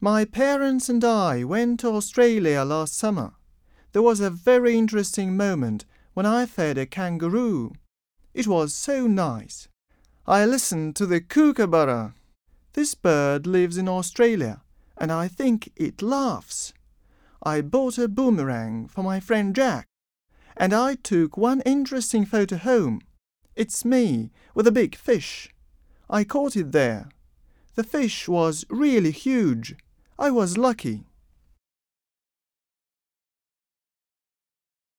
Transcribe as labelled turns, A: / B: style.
A: My parents and I went to Australia last summer. There was a very interesting moment when I fed a kangaroo. It was so nice. I listened to the kookaburra. This bird lives in Australia, and I think it laughs. I bought a boomerang for my friend Jack, and I took one interesting photo home. It's me with a big fish. I caught it there. The fish was really huge. I was lucky.